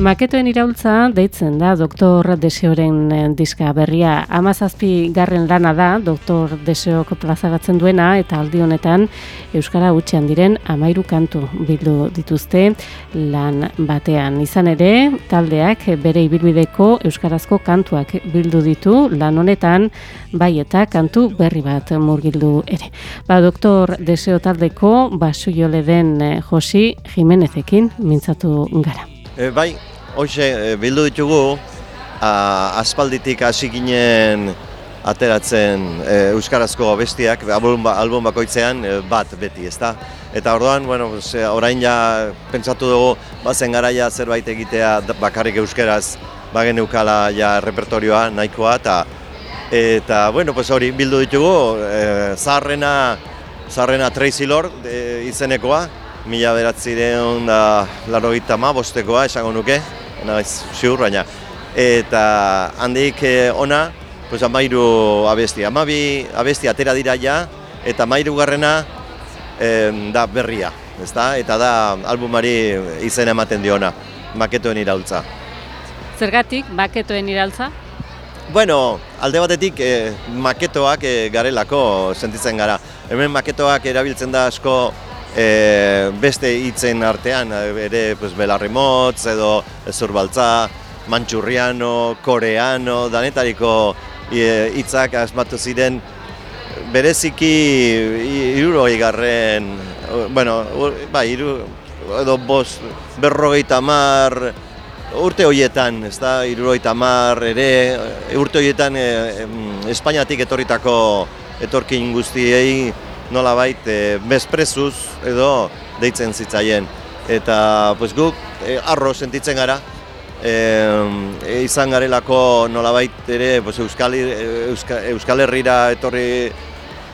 Maketoen iraultza deitzen da Doktor Deseoren eh, diska berria. Amazazpi garren lana da Doktor Deseok plazagatzen duena eta aldi honetan Euskara Utxean diren amairu kantu bildu dituzte lan batean. Izan ere, taldeak bere ibilbideko Euskarazko kantuak bildu ditu lan honetan bai eta kantu berri bat murgildu ere. Ba, Doktor Deseo taldeko basu den eh, Josi Jimenezekin mintzatu gara. E, bai, hoxe, e, bildu ditugu, a, aspalditik hasi ginen ateratzen e, euskarazko bestiak, album, ba, album bakoitzean e, bat beti, ezta? Eta orduan, bueno, ze, orain ja pentsatu dugu, bazen garaia zerbait egitea bakarrik euskaraz, bagen eukala ja repertorioa nahikoa, eta eta, bueno, pues hori, bildu ditugu, e, zaharrena, zaharrena Tracy Lord e, izenekoa, mila beratzireun da laro bostekoa esango nuke, naiz ziur baina. Eta handik eh, ona, pues amairu abesti, amabi abesti atera dira ja, eta amairu garrena da berria, ezta? Eta da albumari izen ematen diona, maketoen iraultza. Zergatik, maketoen iraultza? Bueno, alde batetik eh, maketoak eh, garelako sentitzen gara. Hemen maketoak erabiltzen da asko e, beste hitzen artean, ere pues, belarrimotz edo zurbaltza, mantxurriano, koreano, danetariko e, hitzak asmatu ziren. Bereziki iruroi garren, bueno, bai, iru, edo bost, berrogeita mar, urte horietan, ez da, iruroita mar ere, urte horietan e, Espainiatik etorritako etorkin guztiei nola bait e, bezprezuz edo deitzen zitzaien. Eta pues, guk e, arro sentitzen gara, e, izan garelako nola bait ere pues, Euskal, Euskal, Euskal Herrira etorri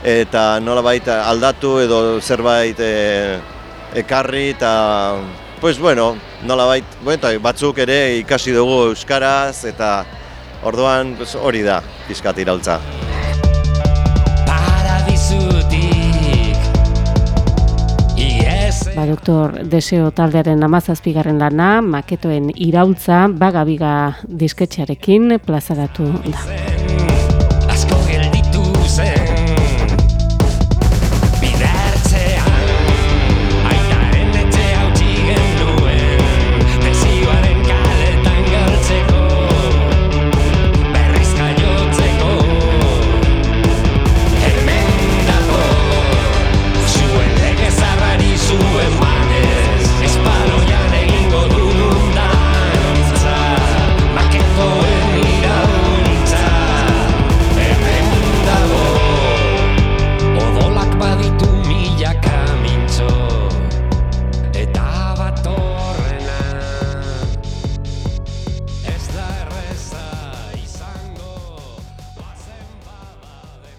eta nola bait aldatu edo zerbait e, ekarri eta pues, bueno, nola bait, bueno, batzuk ere ikasi dugu Euskaraz eta orduan pues, hori da pizkat iraultza. Doktor, deseo taldearen amazazpigarren lana, maketoen iraultza, bagabiga disketxearekin plazaratu da.